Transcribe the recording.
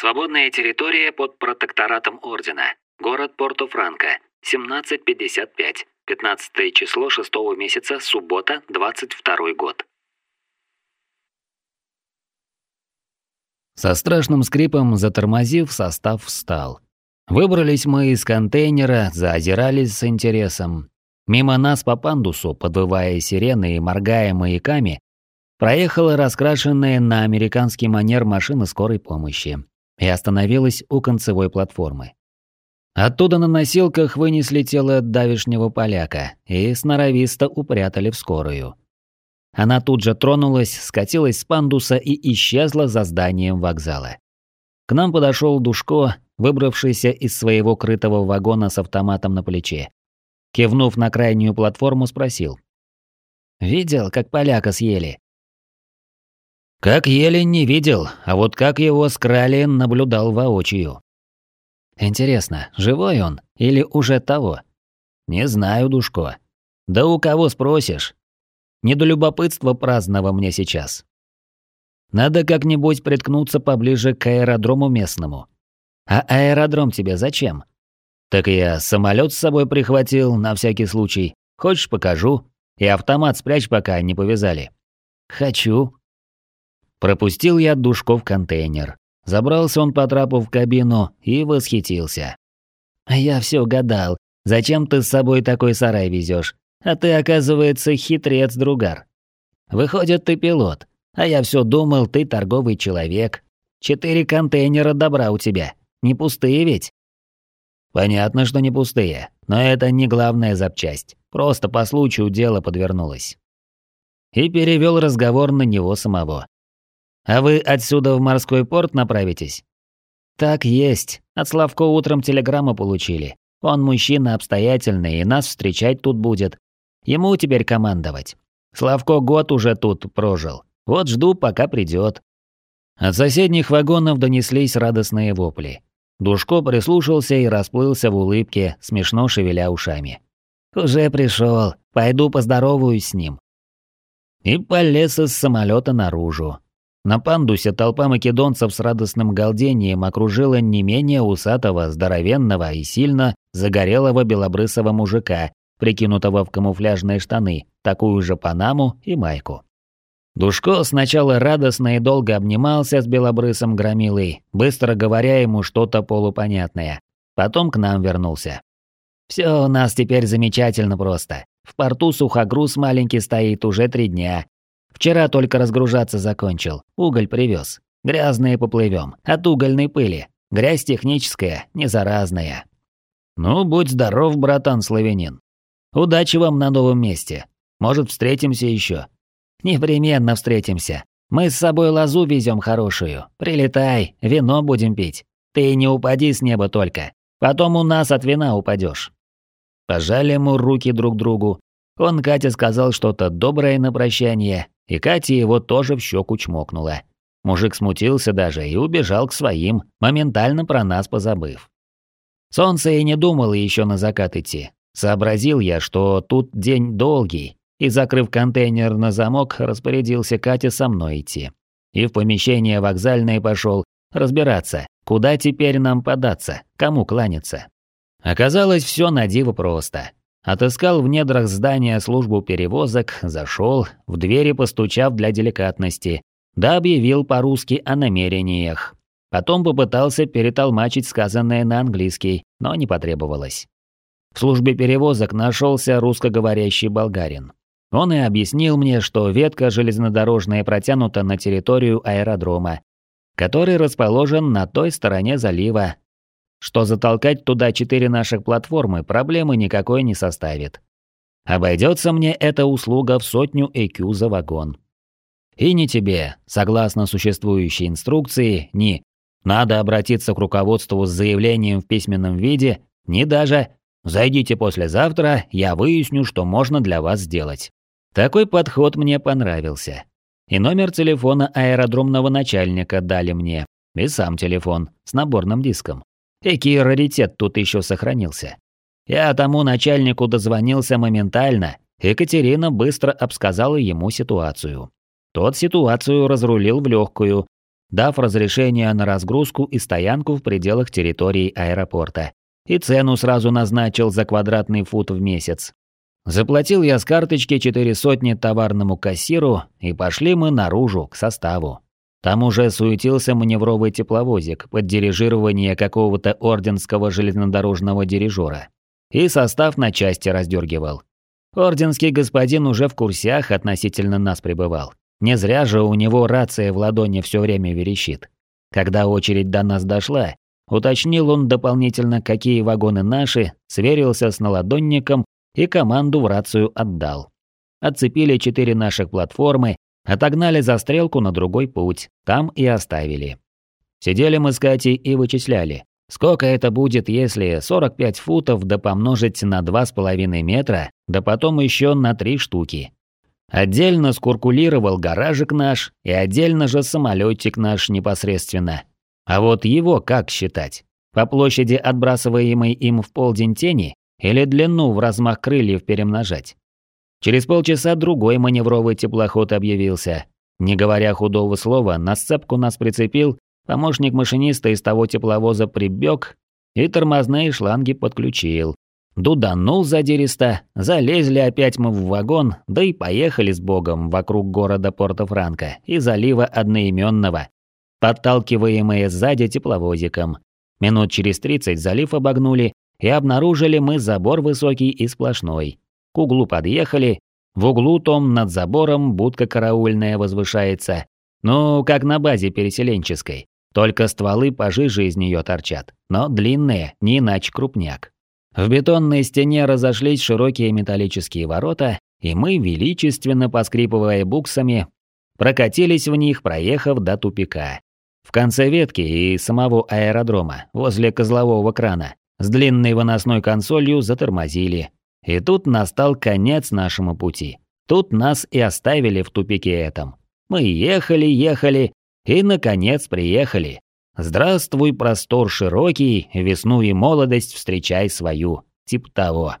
Свободная территория под протекторатом Ордена. Город Порто-Франко. 1755. 15 число 6 месяца, суббота, 22 год. Со страшным скрипом затормозив, состав встал. Выбрались мы из контейнера, заозирались с интересом. Мимо нас по пандусу, подвывая сирены и моргая маяками, проехала раскрашенная на американский манер машина скорой помощи и остановилась у концевой платформы. Оттуда на носилках вынесли тело давишнего поляка и сноровисто упрятали в скорую. Она тут же тронулась, скатилась с пандуса и исчезла за зданием вокзала. К нам подошел Душко, выбравшийся из своего крытого вагона с автоматом на плече. Кивнув на крайнюю платформу, спросил. «Видел, как поляка съели?» «Как ели, не видел, а вот как его скрали, наблюдал воочию». «Интересно, живой он или уже того?» «Не знаю, Душко. Да у кого спросишь? Не до любопытства праздного мне сейчас. Надо как-нибудь приткнуться поближе к аэродрому местному. А аэродром тебе зачем? Так я самолет с собой прихватил на всякий случай. Хочешь, покажу? И автомат спрячь, пока не повязали. Хочу. Пропустил я Душко в контейнер. Забрался он по трапу в кабину и восхитился. Я все гадал, зачем ты с собой такой сарай везешь? А ты, оказывается, хитрец-другар. Выходит, ты пилот, а я все думал, ты торговый человек. Четыре контейнера добра у тебя. Не пустые ведь? Понятно, что не пустые, но это не главная запчасть. Просто по случаю дело подвернулось. И перевел разговор на него самого. «А вы отсюда в морской порт направитесь?» «Так есть. От Славко утром телеграмму получили. Он мужчина обстоятельный и нас встречать тут будет. Ему теперь командовать. Славко год уже тут прожил. Вот жду, пока придет. От соседних вагонов донеслись радостные вопли. Душко прислушался и расплылся в улыбке, смешно шевеля ушами. «Уже пришел, пойду поздороваюсь с ним». И полез из самолета наружу. На пандусе толпа македонцев с радостным галдением окружила не менее усатого, здоровенного и сильно загорелого белобрысого мужика, прикинутого в камуфляжные штаны, такую же панаму и майку. Душко сначала радостно и долго обнимался с белобрысым громилой, быстро говоря ему что-то полупонятное. Потом к нам вернулся. «Все у нас теперь замечательно просто. В порту сухогруз маленький стоит уже три дня. Вчера только разгружаться закончил, уголь привез. Грязные поплывем, от угольной пыли. Грязь техническая, не заразная». «Ну, будь здоров, братан славянин. Удачи вам на новом месте. Может, встретимся еще. Непременно встретимся. Мы с собой лозу везем хорошую. Прилетай, вино будем пить. Ты не упади с неба только. Потом у нас от вина упадешь. Пожали ему руки друг другу. Он Кате сказал что-то доброе на прощание, и Катя его тоже в щеку чмокнула. Мужик смутился даже и убежал к своим, моментально про нас позабыв. Солнце и не думало еще на закат идти, Сообразил я, что тут день долгий, и, закрыв контейнер на замок, распорядился Кате со мной идти. И в помещение вокзальное пошел разбираться, куда теперь нам податься, кому кланяться. Оказалось, все на диво просто. Отыскал в недрах здания службу перевозок, зашел, в двери постучав для деликатности, да объявил по-русски о намерениях. Потом попытался перетолмачить сказанное на английский, но не потребовалось. В службе перевозок нашелся русскоговорящий болгарин. Он и объяснил мне, что ветка железнодорожная протянута на территорию аэродрома, который расположен на той стороне залива, что затолкать туда четыре наших платформы проблемы никакой не составит. Обойдется мне эта услуга в сотню ЭКЮ за вагон. И не тебе, согласно существующей инструкции, ни «надо обратиться к руководству с заявлением в письменном виде», ни даже Зайдите послезавтра, я выясню, что можно для вас сделать. Такой подход мне понравился. И номер телефона аэродромного начальника дали мне, и сам телефон с наборным диском. Экий раритет тут еще сохранился. Я тому начальнику дозвонился моментально, Екатерина быстро обсказала ему ситуацию. Тот ситуацию разрулил в легкую, дав разрешение на разгрузку и стоянку в пределах территории аэропорта. И цену сразу назначил за квадратный фут в месяц. Заплатил я с карточки четыре сотни товарному кассиру, и пошли мы наружу, к составу. Там уже суетился маневровый тепловозик под дирижирование какого-то орденского железнодорожного дирижера. И состав на части раздергивал. Орденский господин уже в курсях относительно нас пребывал. Не зря же у него рация в ладони все время верещит. Когда очередь до нас дошла, уточнил он дополнительно, какие вагоны наши, сверился с наладонником и команду в рацию отдал. Отцепили четыре наших платформы, отогнали за стрелку на другой путь, там и оставили. Сидели мы с Катей и вычисляли, Сколько это будет, если 45 футов да помножить на 2,5 метра, да потом еще на 3 штуки? Отдельно скуркулировал гаражик наш и отдельно же самолетик наш непосредственно. А вот его как считать? По площади отбрасываемой им в полдень тени или длину в размах крыльев перемножать? Через полчаса другой маневровый теплоход объявился. Не говоря худого слова, на сцепку нас прицепил Помощник машиниста из того тепловоза прибег и тормозные шланги подключил. Дуданул задиристо, залезли опять мы в вагон, да и поехали с богом вокруг города Порто-Франко и залива одноименного, подталкиваемые сзади тепловозиком. Минут через тридцать залив обогнули, и обнаружили мы забор высокий и сплошной. К углу подъехали, в углу том над забором будка караульная возвышается, ну, как на базе переселенческой. Только стволы пожиже из нее торчат, но длинные, не иначе крупняк. В бетонной стене разошлись широкие металлические ворота, и мы, величественно поскрипывая буксами, прокатились в них, проехав до тупика. В конце ветки и самого аэродрома, возле козлового крана, с длинной выносной консолью затормозили. И тут настал конец нашему пути. Тут нас и оставили в тупике этом. Мы ехали, ехали, и, наконец, приехали. Здравствуй, простор широкий, весну и молодость встречай свою. Тип того.